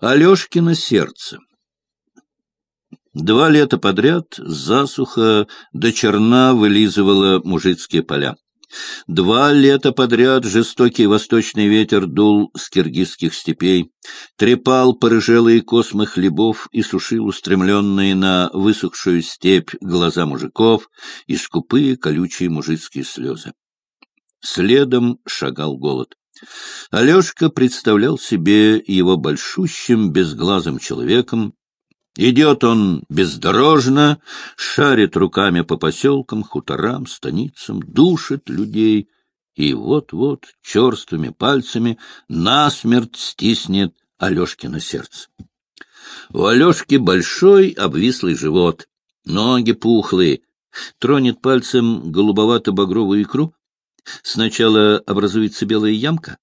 Алешкино сердце. Два лета подряд засуха до черна вылизывала мужицкие поля. Два лета подряд жестокий восточный ветер дул с киргизских степей, трепал порыжелые космы хлебов и сушил устремленные на высохшую степь глаза мужиков и скупые колючие мужицкие слезы. Следом шагал голод. Алешка представлял себе его большущим безглазым человеком. Идет он бездорожно, шарит руками по поселкам, хуторам, станицам, душит людей и вот-вот черствыми пальцами насмерть стиснет Алешкино сердце. У Алешки большой обвислый живот, ноги пухлые, тронет пальцем голубовато-багровую икру, Сначала образуется белая ямка,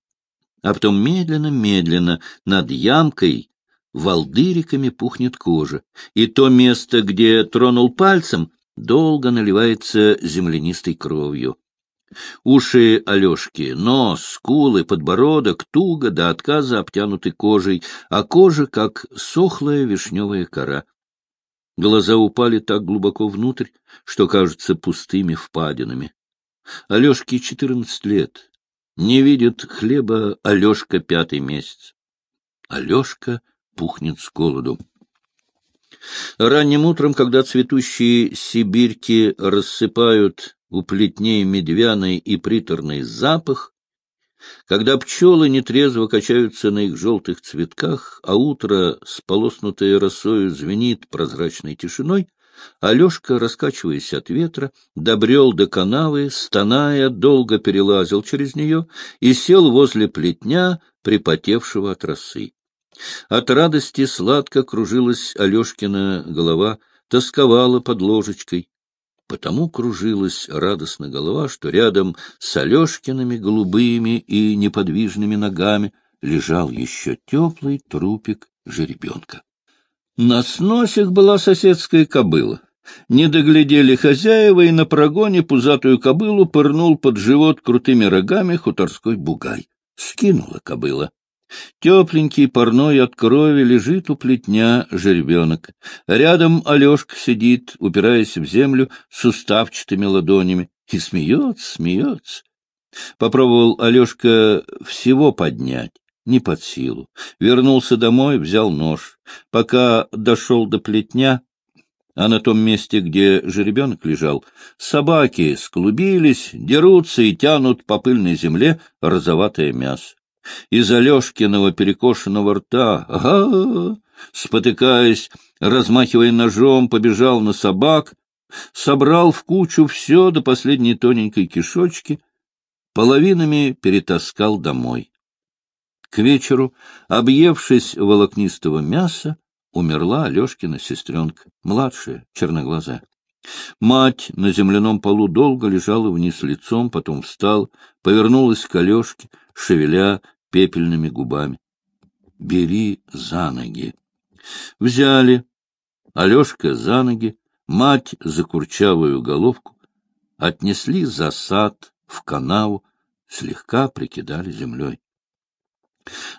а потом медленно-медленно над ямкой волдыриками пухнет кожа, и то место, где тронул пальцем, долго наливается землянистой кровью. Уши Алешки, нос, скулы, подбородок туго до отказа обтянуты кожей, а кожа как сохлая вишневая кора. Глаза упали так глубоко внутрь, что кажутся пустыми впадинами. Алешке четырнадцать лет. Не видит хлеба Алешка пятый месяц. Алешка пухнет с голоду. Ранним утром, когда цветущие сибирьки рассыпают у плетней медвяный и приторный запах, когда пчелы нетрезво качаются на их желтых цветках, а утро, сполоснутое росою, звенит прозрачной тишиной, Алешка, раскачиваясь от ветра, добрел до канавы, стоная, долго перелазил через нее и сел возле плетня, припотевшего от росы. От радости сладко кружилась Алешкина голова, тосковала под ложечкой. Потому кружилась радостно голова, что рядом с Алешкиными голубыми и неподвижными ногами лежал еще теплый трупик жеребенка. На сносях была соседская кобыла. Не доглядели хозяева, и на прогоне пузатую кобылу пырнул под живот крутыми рогами хуторской бугай. Скинула кобыла. Тепленький, парной от крови, лежит у плетня жеребенок. Рядом Алешка сидит, упираясь в землю с уставчатыми ладонями, и смеется, смеется. Попробовал Алешка всего поднять не под силу. Вернулся домой, взял нож. Пока дошел до плетня, а на том месте, где жеребенок лежал, собаки склубились, дерутся и тянут по пыльной земле розоватое мясо. Из Алешкиного перекошенного рта, ага, спотыкаясь, размахивая ножом, побежал на собак, собрал в кучу все до последней тоненькой кишочки, половинами перетаскал домой. К вечеру, объевшись волокнистого мяса, умерла Алешкина сестренка, младшая, черноглазая. Мать на земляном полу долго лежала вниз лицом, потом встал, повернулась к Алешке, шевеля пепельными губами. — Бери за ноги. Взяли. Алешка за ноги, мать за курчавую головку, отнесли за сад в канаву, слегка прикидали землей.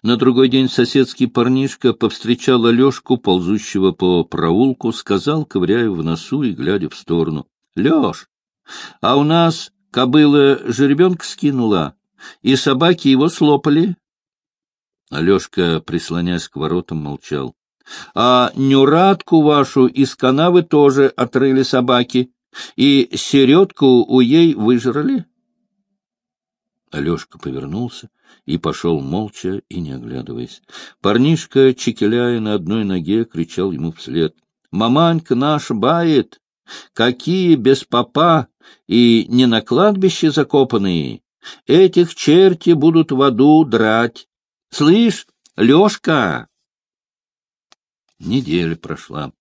На другой день соседский парнишка повстречал Алешку, ползущего по проулку, сказал, ковыряя в носу и глядя в сторону. — Леш, а у нас кобыла жеребенка скинула, и собаки его слопали. Алешка, прислонясь к воротам, молчал. — А нюратку вашу из канавы тоже отрыли собаки, и середку у ей выжрали? Алешка повернулся и пошел молча и не оглядываясь. Парнишка, чекеляя на одной ноге, кричал ему вслед. — Маманька наш бает! Какие без попа и не на кладбище закопанные! Этих черти будут в аду драть! Слышь, Лешка! Неделя прошла.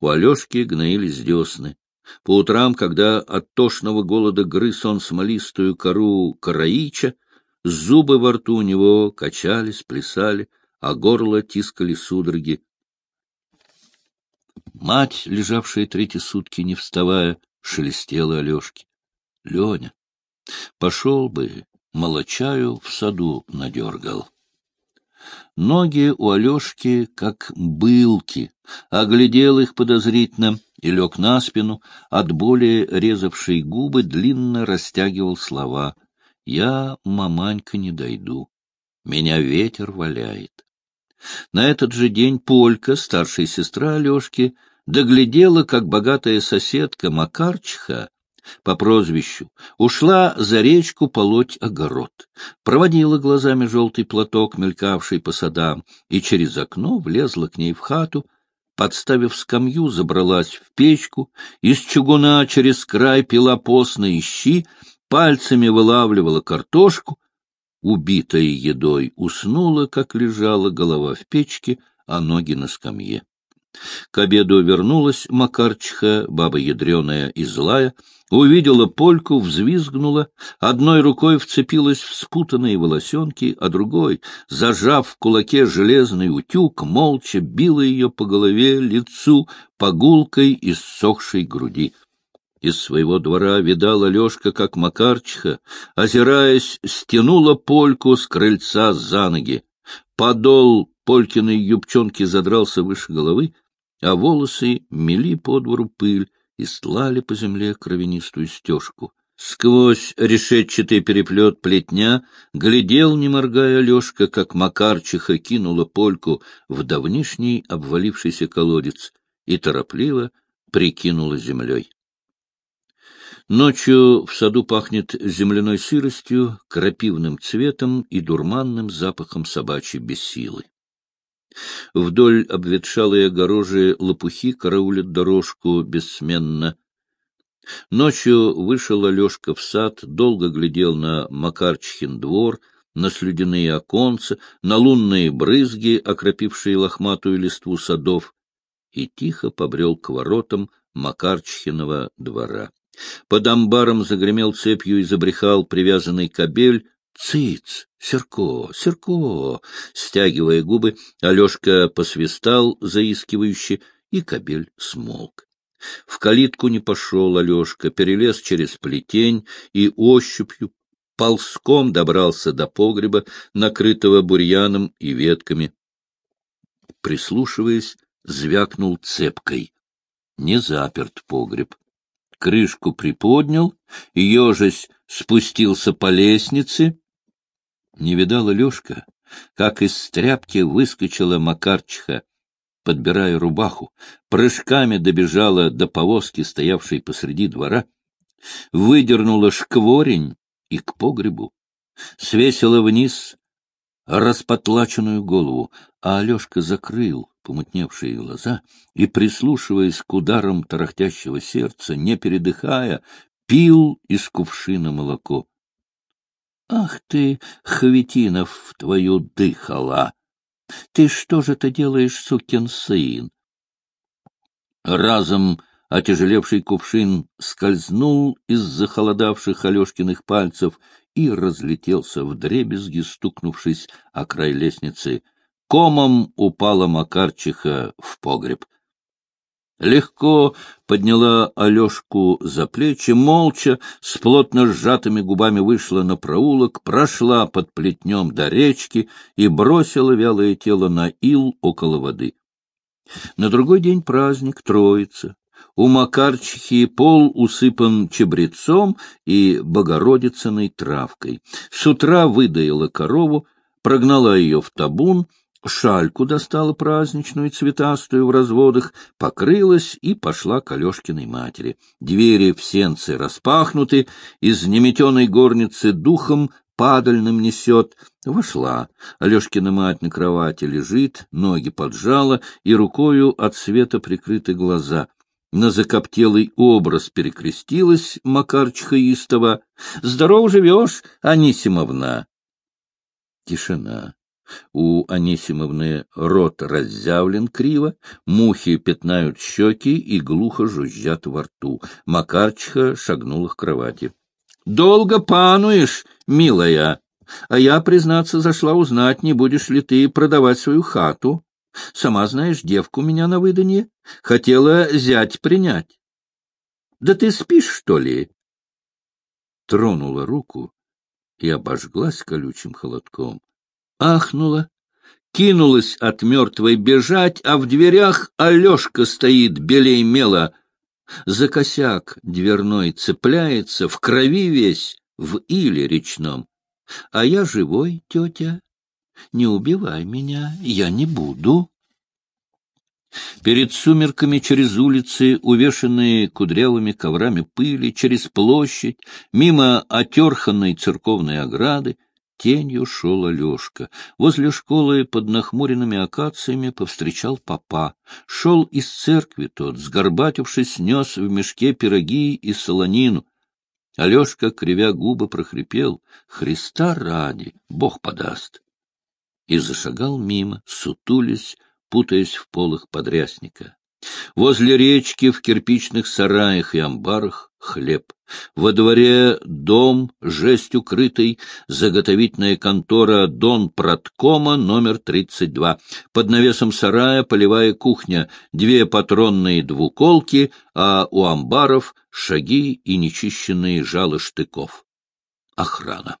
У Алешки гноились десны. По утрам, когда от тошного голода грыз он смолистую кору караича, Зубы во рту у него качались, плясали, а горло тискали судороги. Мать, лежавшая третьи сутки, не вставая, шелестела Алешке. — Леня, пошел бы, молочаю в саду надергал. Ноги у Алешки как былки. Оглядел их подозрительно и лег на спину, от боли резавшей губы длинно растягивал слова. «Я, маманька, не дойду. Меня ветер валяет». На этот же день Полька, старшая сестра Алешки, доглядела, как богатая соседка Макарчиха по прозвищу, ушла за речку полоть огород, проводила глазами желтый платок, мелькавший по садам, и через окно влезла к ней в хату, подставив скамью, забралась в печку, из чугуна через край пила постные щи, пальцами вылавливала картошку, убитая едой, уснула, как лежала голова в печке, а ноги на скамье. К обеду вернулась Макарчиха, баба ядреная и злая, увидела польку, взвизгнула, одной рукой вцепилась в спутанные волосенки, а другой, зажав в кулаке железный утюг, молча била ее по голове, лицу, погулкой из сохшей груди. Из своего двора видала Лешка, как Макарчиха, озираясь, стянула польку с крыльца за ноги. Подол Полькиной юбчонки задрался выше головы, а волосы мели по двору пыль и стлали по земле кровянистую стежку. Сквозь решетчатый переплет плетня глядел, не моргая, Алешка, как Макарчиха кинула польку в давнишний обвалившийся колодец и торопливо прикинула землей. Ночью в саду пахнет земляной сыростью, крапивным цветом и дурманным запахом собачьей бессилы. Вдоль обветшалой огорожи лопухи караулят дорожку бессменно. Ночью вышел Алешка в сад, долго глядел на Макарчихин двор, на слюдяные оконца, на лунные брызги, окропившие лохматую листву садов, и тихо побрел к воротам Макарчихиного двора. Под амбаром загремел цепью и забрехал привязанный кобель, Цыц, Серко, Серко! Стягивая губы, Алешка посвистал заискивающе, и кобель смолк. В калитку не пошел Алешка, перелез через плетень и ощупью ползком добрался до погреба, накрытого бурьяном и ветками. Прислушиваясь, звякнул цепкой. Не заперт погреб. Крышку приподнял, ежась спустился по лестнице, не видала Лешка, как из тряпки выскочила Макарчиха, подбирая рубаху, прыжками добежала до повозки, стоявшей посреди двора, выдернула шкворень и к погребу, свесила вниз распотлаченную голову, а Алешка закрыл помутневшие глаза и, прислушиваясь к ударам тарахтящего сердца, не передыхая, пил из кувшина молоко. Ах ты, Хветинов, твою дыхала! Ты что же ты делаешь, сукин сын? Разом отяжелевший кувшин скользнул из захолодавших Алешкиных пальцев и разлетелся в дребезги, стукнувшись о край лестницы. Комом упала Макарчиха в погреб легко подняла Алешку за плечи, молча, с плотно сжатыми губами вышла на проулок, прошла под плетнем до речки и бросила вялое тело на ил около воды. На другой день праздник Троица. У Макарчихи пол усыпан чебрецом и богородицыной травкой. С утра выдаила корову, прогнала ее в табун — шальку достала праздничную, цветастую в разводах, покрылась и пошла к Алешкиной матери. Двери в сенце распахнуты, из неметеной горницы духом падальным несет. Вошла. Алешкина мать на кровати лежит, ноги поджала и рукою от света прикрыты глаза. На закоптелый образ перекрестилась Макарчиха Истова. — Здоров живешь, Анисимовна! Тишина. У Анисимовны рот разъявлен криво, мухи пятнают щеки и глухо жужжат во рту. Макарчиха шагнула к кровати. — Долго пануешь, милая, а я, признаться, зашла узнать, не будешь ли ты продавать свою хату. Сама знаешь, девку меня на выданье. Хотела зять принять. — Да ты спишь, что ли? Тронула руку и обожглась колючим холодком ахнула, кинулась от мертвой бежать, а в дверях Алешка стоит белей мела. За косяк дверной цепляется, в крови весь, в иле речном. А я живой, тетя, не убивай меня, я не буду. Перед сумерками через улицы, увешанные кудрявыми коврами пыли, через площадь, мимо отерханной церковной ограды, тенью шел Алешка. Возле школы под нахмуренными акациями повстречал папа. Шел из церкви тот, сгорбатившись, нес в мешке пироги и солонину. Алешка, кривя губы, прохрипел «Христа ради, Бог подаст!» И зашагал мимо, сутулясь, путаясь в полах подрясника. Возле речки в кирпичных сараях и амбарах хлеб. Во дворе дом, жесть укрытый, заготовительная контора Дон Проткома, номер 32. Под навесом сарая полевая кухня, две патронные двуколки, а у амбаров шаги и нечищенные жало штыков. Охрана.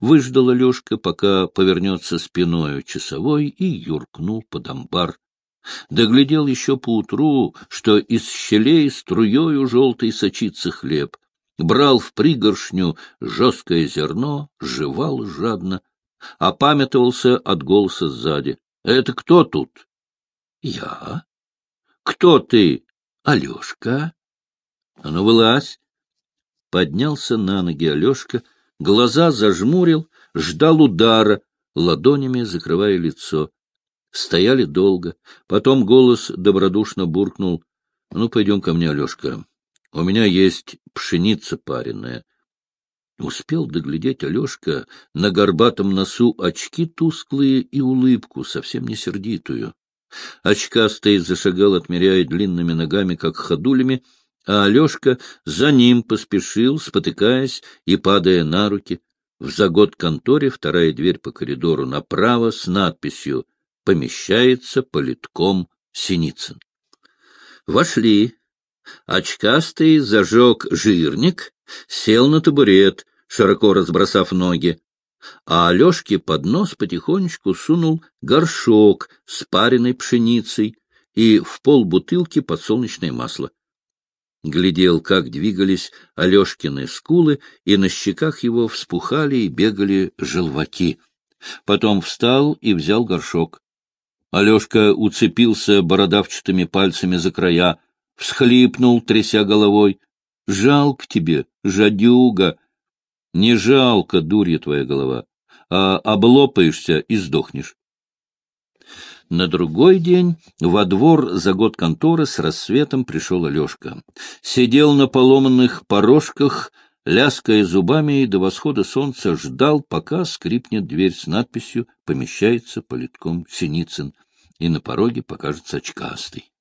Выждал Алешка, пока повернется спиною часовой, и юркнул под амбар. Доглядел еще поутру, что из щелей струею желтой сочится хлеб. Брал в пригоршню жесткое зерно, жевал жадно, опамятовался от голоса сзади. — Это кто тут? — Я. — Кто ты? — Алешка. — А ну, вылазь. Поднялся на ноги Алешка, глаза зажмурил, ждал удара, ладонями закрывая лицо. Стояли долго. Потом голос добродушно буркнул. — Ну, пойдем ко мне, Алешка. У меня есть пшеница пареная. Успел доглядеть Алешка на горбатом носу очки тусклые и улыбку, совсем не сердитую. Очкастый зашагал, отмеряя длинными ногами, как ходулями, а Алешка за ним поспешил, спотыкаясь и падая на руки. В загод конторе вторая дверь по коридору направо с надписью «Помещается политком Синицын». Вошли. Очкастый зажег жирник, сел на табурет, широко разбросав ноги, а Алешке под нос потихонечку сунул горшок с пареной пшеницей и в пол бутылки подсолнечное масло глядел, как двигались Алешкины скулы, и на щеках его вспухали и бегали желваки. Потом встал и взял горшок. Алешка уцепился бородавчатыми пальцами за края, всхлипнул, тряся головой. — Жалко тебе, жадюга! — Не жалко, дурья твоя голова, а облопаешься и сдохнешь. На другой день во двор за год конторы с рассветом пришел Алешка. Сидел на поломанных порожках, ляская зубами, и до восхода солнца ждал, пока скрипнет дверь с надписью «Помещается политком Синицын», и на пороге покажется очкастый.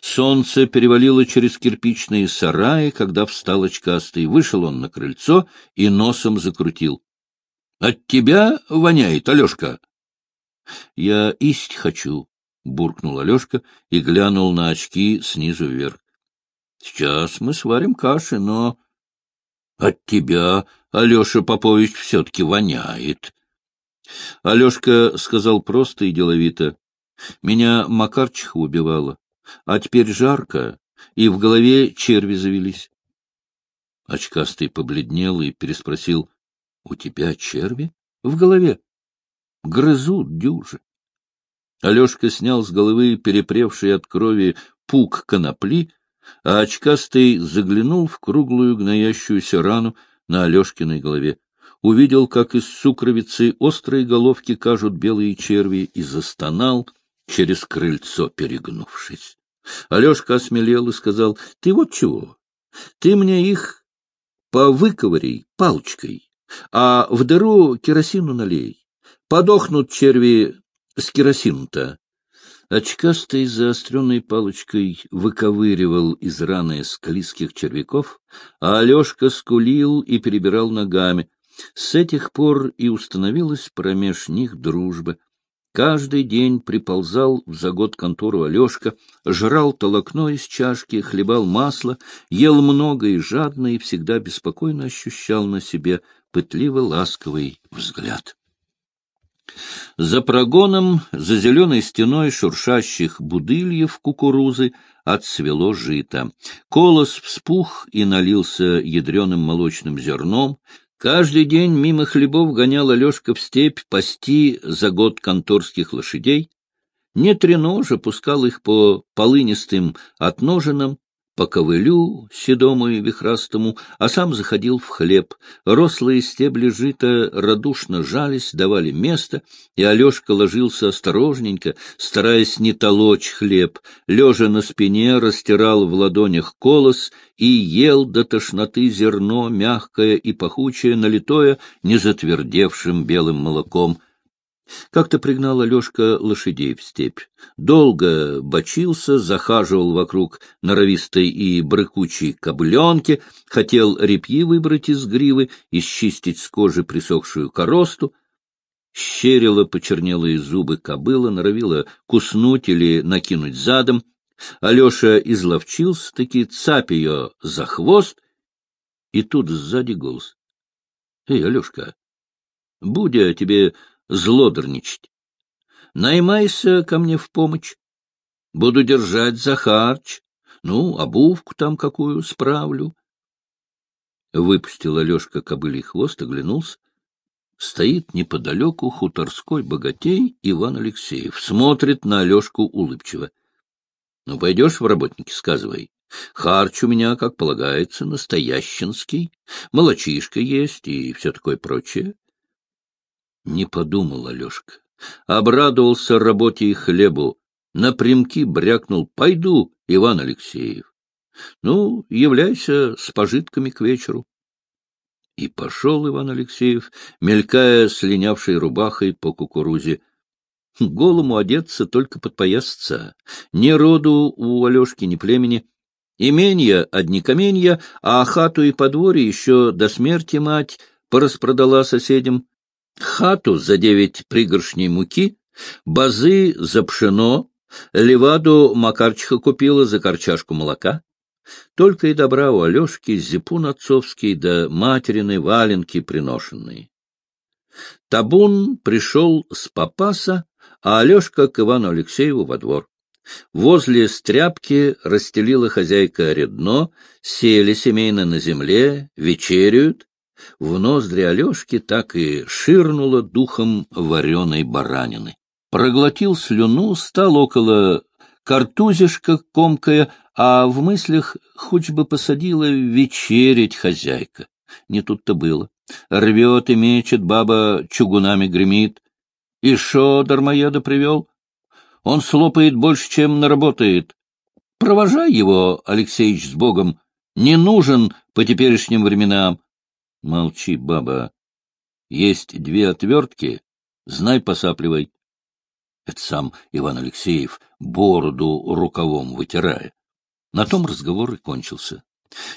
Солнце перевалило через кирпичные сараи, когда встал очкастый. Вышел он на крыльцо и носом закрутил. — От тебя воняет, Алешка? — Я исть хочу, — буркнул Алешка и глянул на очки снизу вверх. — Сейчас мы сварим каши, но... — От тебя, Алеша Попович, все-таки воняет. Алешка сказал просто и деловито. — Меня Макарчиха убивала, а теперь жарко, и в голове черви завелись. Очкастый побледнел и переспросил. — У тебя черви? — В голове. Грызут дюжи. Алешка снял с головы перепревший от крови пук конопли, а очкастый заглянул в круглую гноящуюся рану на Алешкиной голове. Увидел, как из сукровицы острые головки кажут белые черви, и застонал, через крыльцо перегнувшись. Алешка осмелел и сказал, — Ты вот чего? Ты мне их повыковырей палочкой, а в дыру керосину налей. Подохнут черви с керосином-то. Очкастый заостренной палочкой выковыривал из раны склизких червяков, а Алешка скулил и перебирал ногами. С этих пор и установилась промеж них дружба. Каждый день приползал в загод контору Алешка, жрал толокно из чашки, хлебал масло, ел много и жадно, и всегда беспокойно ощущал на себе пытливо-ласковый взгляд. За прогоном, за зеленой стеной шуршащих будыльев кукурузы отцвело жито. Колос вспух и налился ядреным молочным зерном. Каждый день мимо хлебов гонял Алешка в степь пасти за год конторских лошадей. Не треножа пускал их по полынистым отножинам, по ковылю седому и вихрастому, а сам заходил в хлеб. Рослые стебли жита радушно жались, давали место, и Алешка ложился осторожненько, стараясь не толочь хлеб, лежа на спине, растирал в ладонях колос и ел до тошноты зерно, мягкое и пахучее, налитое незатвердевшим белым молоком — как-то пригнал Алешка лошадей в степь. Долго бочился, захаживал вокруг норовистой и брыкучей кобыленки, хотел репьи выбрать из гривы и счистить с кожи присохшую коросту. Щерила почернелые зубы кобыла, норовила куснуть или накинуть задом. Алеша изловчился, таки цапь ее за хвост, и тут сзади голос. — Эй, Алешка, Будя тебе злодорничать. Наймайся ко мне в помощь. Буду держать за харч. Ну, обувку там какую справлю. Выпустил Алешка кобылий хвост, оглянулся. Стоит неподалеку хуторской богатей Иван Алексеев. Смотрит на Алешку улыбчиво. — Ну, пойдешь в работники, сказывай. Харч у меня, как полагается, настоященский. Молочишка есть и все такое прочее. Не подумал Алешка. Обрадовался работе и хлебу. Напрямки брякнул «Пойду, Иван Алексеев». Ну, являйся с пожитками к вечеру. И пошел Иван Алексеев, мелькая слинявшей рубахой по кукурузе. Голому одеться только подпоясаться. Ни роду у Алешки, ни племени. Именья одни каменья, а хату и подворье еще до смерти мать пораспродала соседям хату за девять пригоршней муки, базы за пшено, леваду Макарчиха купила за корчашку молока. Только и добра у Алешки зипун отцовский да материны валенки приношенные. Табун пришел с Папаса, а Алешка к Ивану Алексееву во двор. Возле стряпки расстелила хозяйка редно, сели семейно на земле, вечеряют, в ноздри Алешки так и ширнуло духом вареной баранины. Проглотил слюну, стал около картузишка комкая, а в мыслях хоть бы посадила вечерить хозяйка. Не тут-то было. Рвет и мечет, баба чугунами гремит. И шо дармоеда привел? Он слопает больше, чем наработает. Провожай его, Алексеич, с Богом. Не нужен по теперешним временам. Молчи, баба. Есть две отвертки, знай, посапливай. Это сам Иван Алексеев, бороду рукавом вытирая. На том разговор и кончился.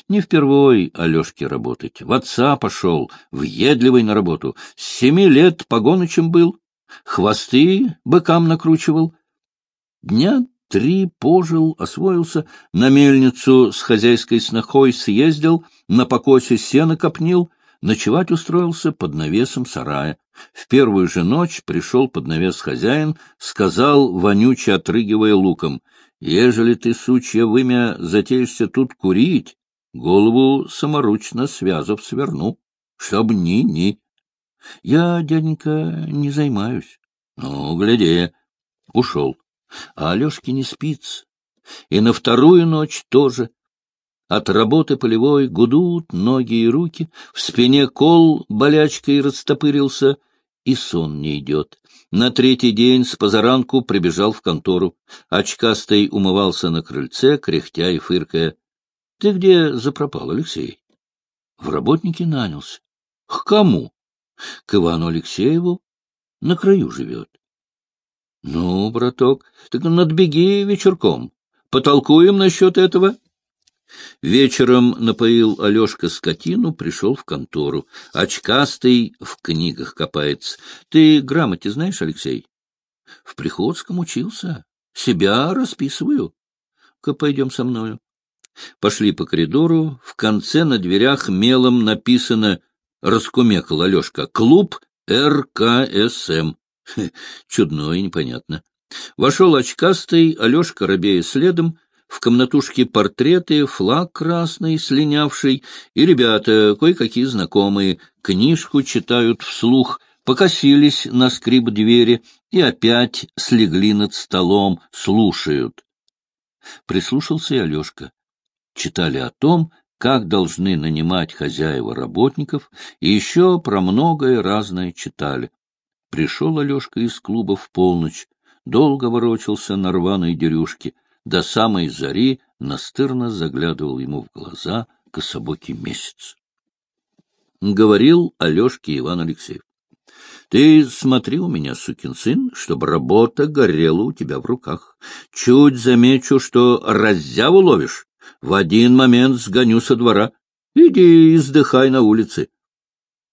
Не впервой Алешке работать. В отца пошел, въедливый на работу. С семи лет погоночем был, хвосты быкам накручивал. Дня три пожил, освоился, на мельницу с хозяйской снохой съездил, на покосе сено копнил — Ночевать устроился под навесом сарая. В первую же ночь пришел под навес хозяин, сказал, вонюче отрыгивая луком, «Ежели ты, сучья вымя, затеешься тут курить, голову саморучно связав сверну, чтоб ни-ни». «Я, дяденька, не займаюсь». «Ну, гляди». Ушел. А Алешке не спится. И на вторую ночь тоже. От работы полевой гудут ноги и руки, в спине кол болячкой растопырился, и сон не идет. На третий день с позаранку прибежал в контору. Очкастый умывался на крыльце, кряхтя и фыркая. — Ты где запропал, Алексей? — В работнике нанялся. — К кому? — К Ивану Алексееву. На краю живет. — Ну, браток, так надбеги вечерком. Потолкуем насчет этого. — Вечером напоил Алешка скотину, пришел в контору. Очкастый в книгах копается. Ты грамоте знаешь, Алексей? В Приходском учился. Себя расписываю. Ка пойдем со мною. Пошли по коридору. В конце на дверях мелом написано, раскумекал Алешка, клуб РКСМ. Чудно и непонятно. Вошел очкастый, Алешка Робея следом, в комнатушке портреты, флаг красный, слинявший, и ребята, кое-какие знакомые, книжку читают вслух, покосились на скрип двери и опять слегли над столом, слушают. Прислушался и Алешка. Читали о том, как должны нанимать хозяева работников, и еще про многое разное читали. Пришел Алешка из клуба в полночь, долго ворочался на рваной дерюшке, до самой зари настырно заглядывал ему в глаза кособокий месяц. Говорил Алешке Иван Алексеев. — Ты смотри у меня, сукин сын, чтобы работа горела у тебя в руках. Чуть замечу, что раззяву ловишь, в один момент сгоню со двора. Иди издыхай на улице.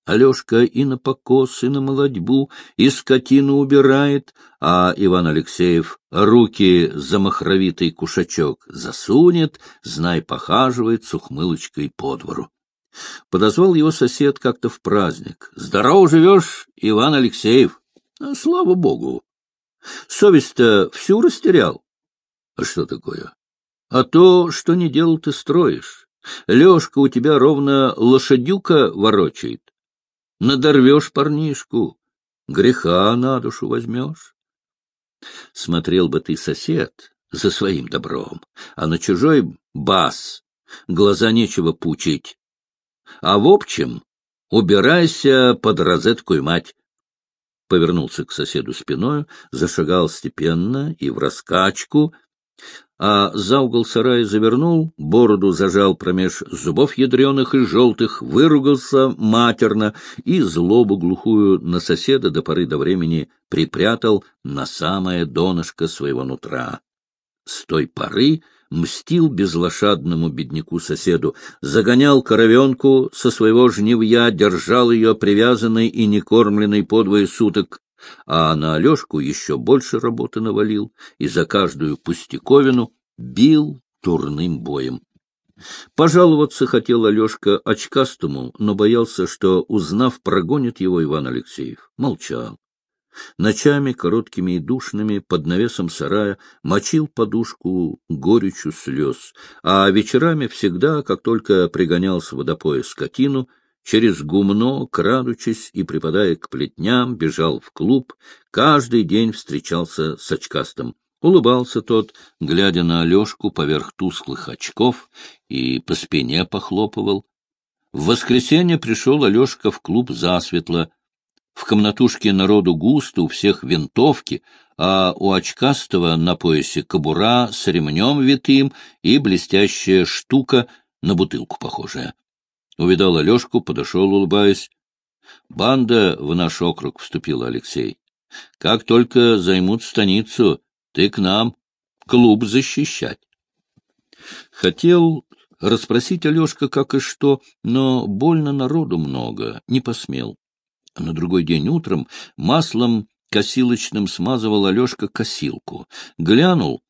Алешка и на покос, и на молодьбу, и скотину убирает, а Иван Алексеев руки за махровитый кушачок засунет, знай, похаживает с ухмылочкой по двору. Подозвал его сосед как-то в праздник. — Здорово живешь, Иван Алексеев? — Слава богу. Совесть-то всю растерял. — А что такое? — А то, что не делал, ты строишь. Лешка у тебя ровно лошадюка ворочает. Надорвешь парнишку, греха на душу возьмешь. Смотрел бы ты, сосед, за своим добром, а на чужой бас глаза нечего пучить. А в общем, убирайся под розетку и мать. Повернулся к соседу спиною, зашагал степенно и в раскачку, а за угол сарая завернул, бороду зажал промеж зубов ядреных и желтых, выругался матерно и злобу глухую на соседа до поры до времени припрятал на самое донышко своего нутра. С той поры мстил безлошадному бедняку-соседу, загонял коровенку со своего жнивья, держал ее привязанной и некормленной по двое суток, а на Алешку еще больше работы навалил и за каждую пустяковину бил турным боем. Пожаловаться хотел Алешка очкастому, но боялся, что, узнав, прогонит его Иван Алексеев. Молчал. Ночами, короткими и душными, под навесом сарая, мочил подушку горечью слез, а вечерами всегда, как только пригонял с водопоя скотину, через гумно, крадучись и припадая к плетням, бежал в клуб, каждый день встречался с очкастом. Улыбался тот, глядя на Алешку поверх тусклых очков, и по спине похлопывал. В воскресенье пришел Алешка в клуб засветло. В комнатушке народу густо, у всех винтовки, а у очкастого на поясе кобура с ремнем витым и блестящая штука на бутылку похожая. Увидал Алешку, подошел, улыбаясь. Банда в наш округ вступила, Алексей. Как только займут станицу, ты к нам, клуб защищать. Хотел расспросить Алешка как и что, но больно народу много, не посмел. На другой день утром маслом косилочным смазывал Алешка косилку. Глянул,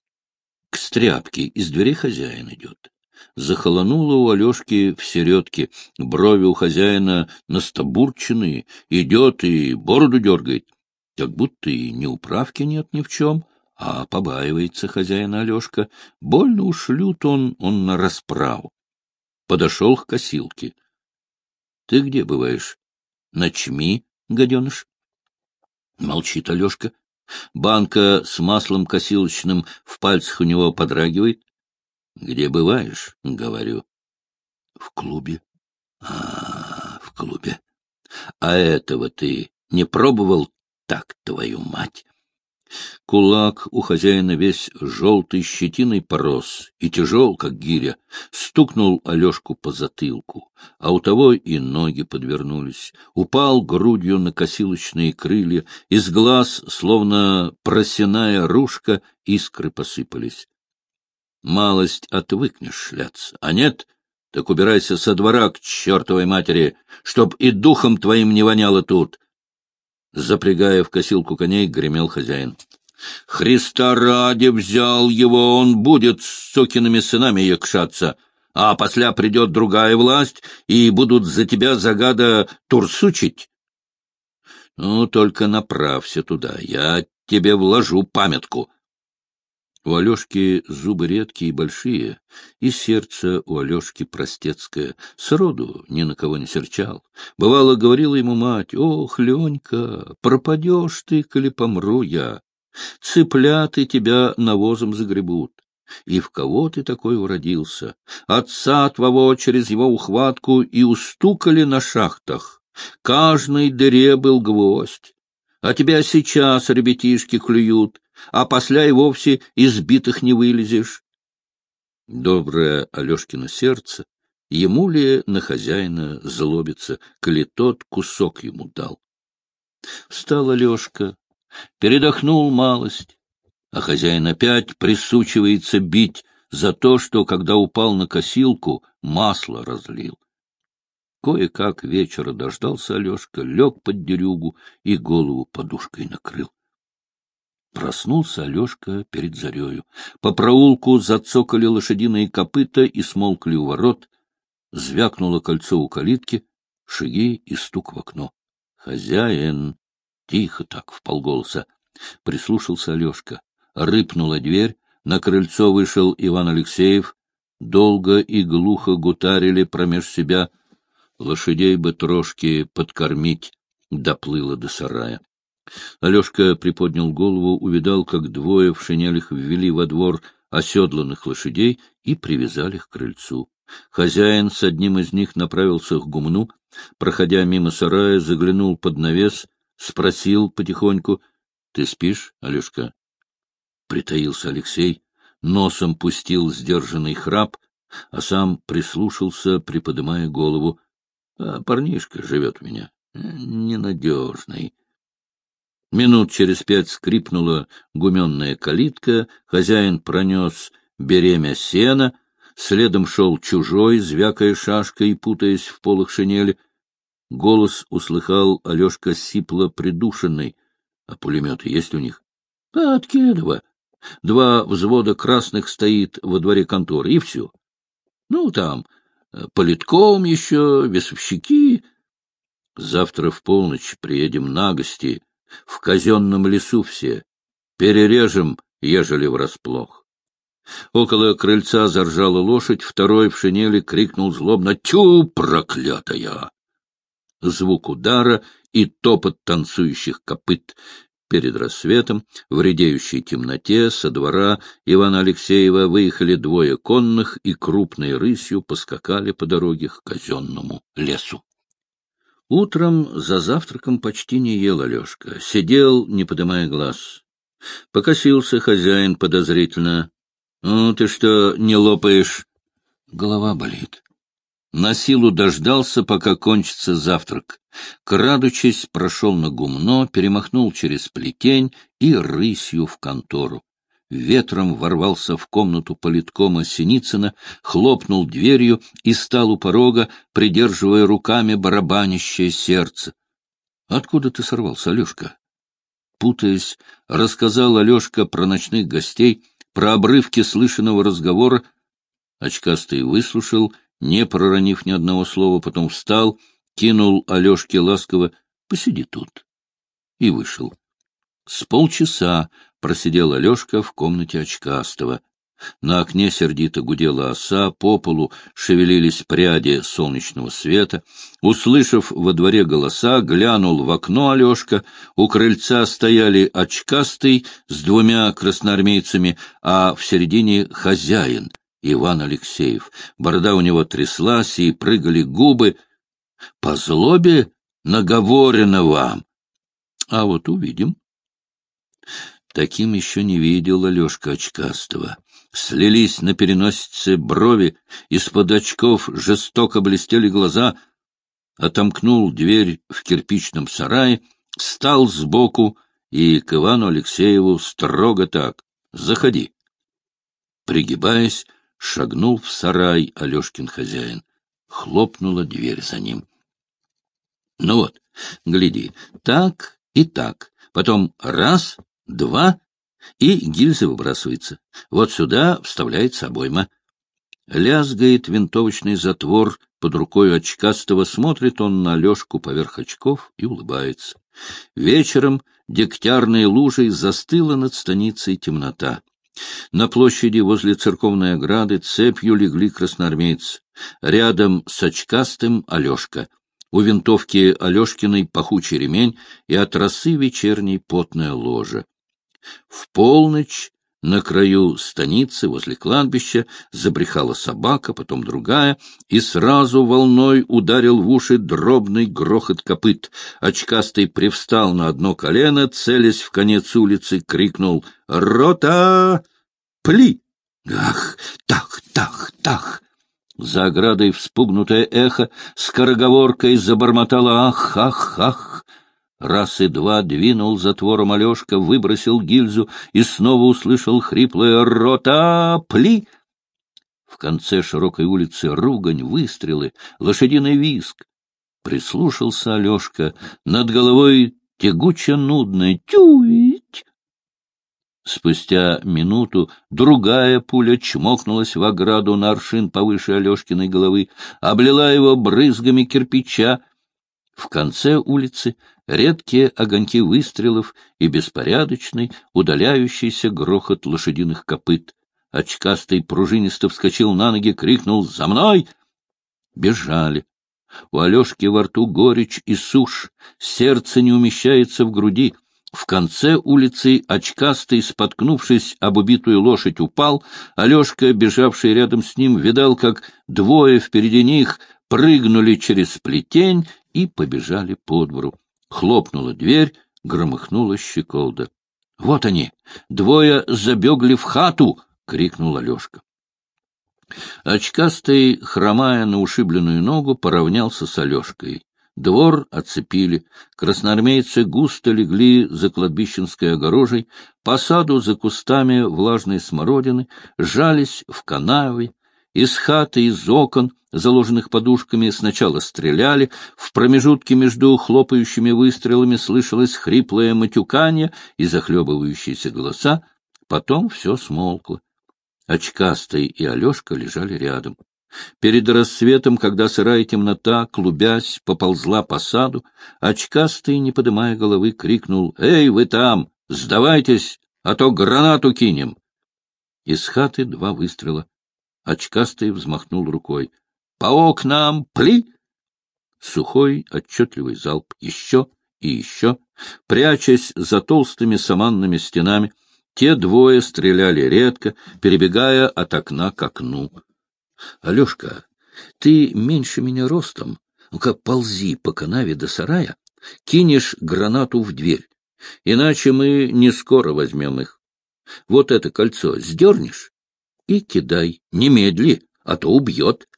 к стряпке из дверей хозяин идет. Захолонуло у Алешки в середке, брови у хозяина настабурченные, идет и бороду дергает, как будто и ни управки нет ни в чем, а побаивается хозяина Алешка. Больно ушлют он, он на расправу. Подошел к косилке. — Ты где бываешь? — Ночми, гаденыш. Молчит Алешка. Банка с маслом косилочным в пальцах у него подрагивает. Где бываешь? — говорю. — В клубе. — А, в клубе. А этого ты не пробовал так, твою мать? Кулак у хозяина весь желтый щетиной порос и тяжел, как гиря, стукнул Алешку по затылку, а у того и ноги подвернулись. Упал грудью на косилочные крылья, из глаз, словно просяная ружка, искры посыпались. Малость отвыкнешь шляться, а нет, так убирайся со двора к чертовой матери, чтоб и духом твоим не воняло тут. Запрягая в косилку коней, гремел хозяин. Христа ради взял его, он будет с сокиными сынами якшаться, а после придет другая власть, и будут за тебя загада турсучить. Ну, только направься туда, я тебе вложу памятку. У Алешки зубы редкие и большие, и сердце у Алешки простецкое. Сроду ни на кого не серчал. Бывало, говорила ему мать, «Ох, Ленька, пропадешь ты, коли помру я. Цыпляты тебя навозом загребут. И в кого ты такой уродился? Отца твоего через его ухватку и устукали на шахтах. Каждой дыре был гвоздь. А тебя сейчас ребятишки клюют, а после и вовсе избитых не вылезешь. Доброе Алешкино сердце, ему ли на хозяина злобиться, коли тот кусок ему дал. Встал Алешка, передохнул малость, а хозяин опять присучивается бить за то, что, когда упал на косилку, масло разлил. Кое-как вечера дождался Алешка, лег под дерюгу и голову подушкой накрыл. Проснулся Алешка перед зарею. По проулку зацокали лошадиные копыта и смолкли у ворот. Звякнуло кольцо у калитки, шаги и стук в окно. «Хозяин!» Тихо так, в полголоса. Прислушался Алешка. Рыпнула дверь, на крыльцо вышел Иван Алексеев. Долго и глухо гутарили промеж себя — Лошадей бы трошки подкормить, доплыло до сарая. Алешка приподнял голову, увидал, как двое в шинелях ввели во двор оседланных лошадей и привязали к крыльцу. Хозяин с одним из них направился к гумну, проходя мимо сарая, заглянул под навес, спросил потихоньку, — Ты спишь, Алешка? Притаился Алексей, носом пустил сдержанный храп, а сам прислушался, приподымая голову. А парнишка живет у меня. Ненадежный. Минут через пять скрипнула гуменная калитка, хозяин пронес беремя сена, следом шел чужой, звякая шашкой и путаясь в полах шинели. Голос услыхал Алешка сипло придушенный. А пулеметы есть у них? — От Кедова. Два взвода красных стоит во дворе конторы, и все. Ну, там политком еще, весовщики. Завтра в полночь приедем на гости, в казенном лесу все. Перережем, ежели врасплох. Около крыльца заржала лошадь, второй в шинели крикнул злобно «Тю, проклятая!» Звук удара и топот танцующих копыт. Перед рассветом, в редеющей темноте, со двора Ивана Алексеева выехали двое конных и крупной рысью поскакали по дороге к казенному лесу. Утром за завтраком почти не ел Алешка, сидел, не подымая глаз. Покосился хозяин подозрительно. — Ну, ты что, не лопаешь? Голова болит. На силу дождался, пока кончится завтрак. Крадучись, прошел на гумно, перемахнул через плетень и рысью в контору. Ветром ворвался в комнату политкома Синицына, хлопнул дверью и стал у порога, придерживая руками барабанящее сердце. — Откуда ты сорвался, Алешка? Путаясь, рассказал Алешка про ночных гостей, про обрывки слышанного разговора. Очкастый выслушал — не проронив ни одного слова, потом встал, кинул Алешке ласково «посиди тут» и вышел. С полчаса просидел Алешка в комнате очкастого. На окне сердито гудела оса, по полу шевелились пряди солнечного света. Услышав во дворе голоса, глянул в окно Алешка. У крыльца стояли очкастый с двумя красноармейцами, а в середине хозяин — Иван Алексеев. Борода у него тряслась, и прыгали губы. По злобе наговорено вам. А вот увидим. Таким еще не видел Алешка Очкастого. Слились на переносице брови, из-под очков жестоко блестели глаза. Отомкнул дверь в кирпичном сарае, стал сбоку и к Ивану Алексееву строго так. «Заходи». Пригибаясь, шагнул в сарай Алешкин хозяин. Хлопнула дверь за ним. Ну вот, гляди, так и так. Потом раз, два, и гильза выбрасывается. Вот сюда вставляется обойма. Лязгает винтовочный затвор под рукой очкастого, смотрит он на Алешку поверх очков и улыбается. Вечером дегтярной лужей застыла над станицей темнота. На площади возле церковной ограды цепью легли красноармейцы. Рядом с очкастым Алешка. У винтовки Алешкиной пахучий ремень и от росы вечерней потная ложа. В полночь на краю станицы, возле кладбища, забрехала собака, потом другая, и сразу волной ударил в уши дробный грохот копыт. Очкастый привстал на одно колено, целясь в конец улицы, крикнул «Рота! Пли!» «Ах! Тах! Тах! Тах!» За оградой вспугнутое эхо скороговоркой забормотало «Ах! Ах! Ах!» Раз и два двинул затвором Алешка, выбросил гильзу и снова услышал хриплое «Рота! Пли!». В конце широкой улицы ругань, выстрелы, лошадиный виск. Прислушался Алешка, над головой тягуче нудное «Тюить!». Спустя минуту другая пуля чмокнулась в ограду на аршин повыше Алешкиной головы, облила его брызгами кирпича. В конце улицы редкие огоньки выстрелов и беспорядочный, удаляющийся грохот лошадиных копыт. Очкастый пружинисто вскочил на ноги, крикнул «За мной!» Бежали. У Алешки во рту горечь и сушь, сердце не умещается в груди. В конце улицы очкастый, споткнувшись об убитую лошадь, упал. Алешка, бежавший рядом с ним, видал, как двое впереди них прыгнули через плетень и побежали по двору. Хлопнула дверь, громыхнула щеколда. — Вот они! Двое забегли в хату! — крикнул Алешка. Очкастый, хромая на ушибленную ногу, поравнялся с Алешкой. Двор оцепили, красноармейцы густо легли за кладбищенской огорожей, по саду за кустами влажной смородины, жались в канаве, из хаты, из окон, заложенных подушками, сначала стреляли, в промежутке между хлопающими выстрелами слышалось хриплое матюканье и захлебывающиеся голоса, потом все смолкло. Очкастый и Алешка лежали рядом. Перед рассветом, когда сырая темнота, клубясь, поползла по саду, очкастый, не подымая головы, крикнул «Эй, вы там! Сдавайтесь, а то гранату кинем!» Из хаты два выстрела. Очкастый взмахнул рукой. — По окнам! Пли! Сухой, отчетливый залп. Еще и еще. Прячась за толстыми саманными стенами, те двое стреляли редко, перебегая от окна к окну. — Алешка, ты меньше меня ростом. Ну-ка, ползи по канаве до сарая, кинешь гранату в дверь. Иначе мы не скоро возьмем их. Вот это кольцо сдернешь, и кидай, немедли, а то убьет.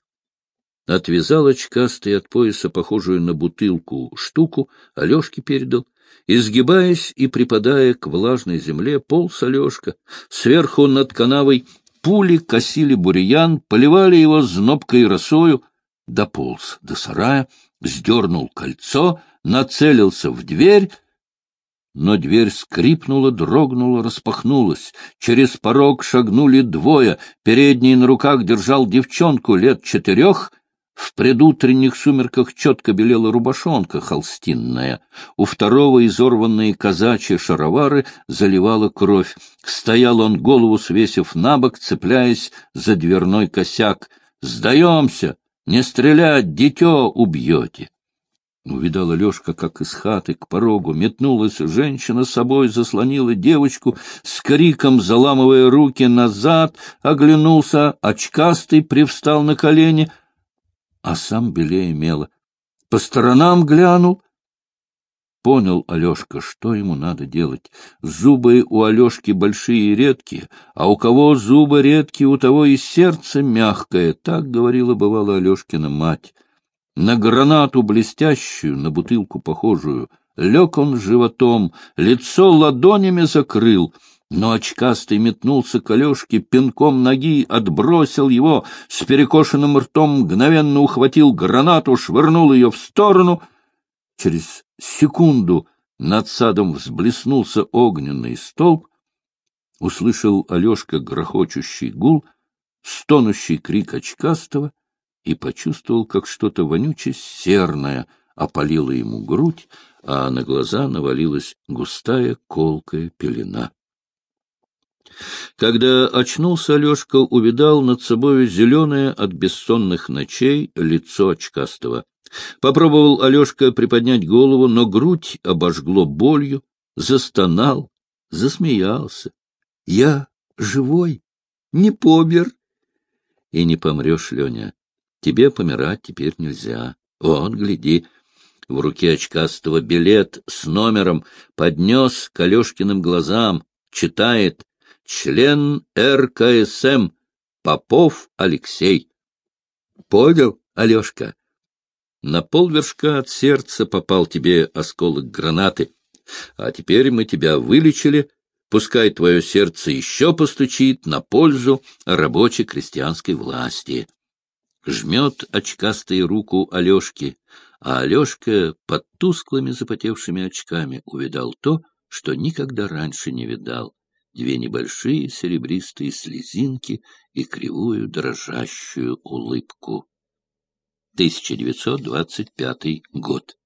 Отвязал очкастый от пояса, похожую на бутылку, штуку, Алешке передал. Изгибаясь и припадая к влажной земле, полз Алешка. Сверху над канавой пули косили бурьян, поливали его знобкой росою. Дополз до сарая, сдернул кольцо, нацелился в дверь — но дверь скрипнула, дрогнула, распахнулась. Через порог шагнули двое. Передний на руках держал девчонку лет четырех. В предутренних сумерках четко белела рубашонка холстинная. У второго изорванные казачьи шаровары заливала кровь. Стоял он, голову свесив на бок, цепляясь за дверной косяк. «Сдаемся! Не стрелять, дитё убьете!» Увидала Лешка, как из хаты к порогу метнулась женщина с собой, заслонила девочку, с криком заламывая руки назад, оглянулся, очкастый привстал на колени, а сам белее мела. По сторонам глянул. Понял Алешка, что ему надо делать. Зубы у Алешки большие и редкие, а у кого зубы редкие, у того и сердце мягкое, так говорила бывала Алешкина мать. На гранату блестящую, на бутылку похожую, лег он животом, лицо ладонями закрыл, но очкастый метнулся к Алешке, пинком ноги отбросил его, с перекошенным ртом мгновенно ухватил гранату, швырнул ее в сторону. Через секунду над садом взблеснулся огненный столб, услышал Алешка грохочущий гул, стонущий крик очкастого, и почувствовал, как что-то вонюче серное опалила ему грудь, а на глаза навалилась густая колкая пелена. Когда очнулся, Алешка увидал над собой зеленое от бессонных ночей лицо очкастого. Попробовал Алешка приподнять голову, но грудь обожгло болью, застонал, засмеялся. — Я живой, не помер. — И не помрешь, Леня. Тебе помирать теперь нельзя. Вон, гляди. В руке очкастого билет с номером поднес к Алешкиным глазам, читает член РКСМ Попов Алексей. Понял, Алешка? На полвершка от сердца попал тебе осколок гранаты. А теперь мы тебя вылечили, пускай твое сердце еще постучит на пользу рабочей крестьянской власти. Жмет очкастая руку Алешки, а Алешка под тусклыми запотевшими очками увидал то, что никогда раньше не видал две небольшие серебристые слезинки и кривую дрожащую улыбку. 1925 год.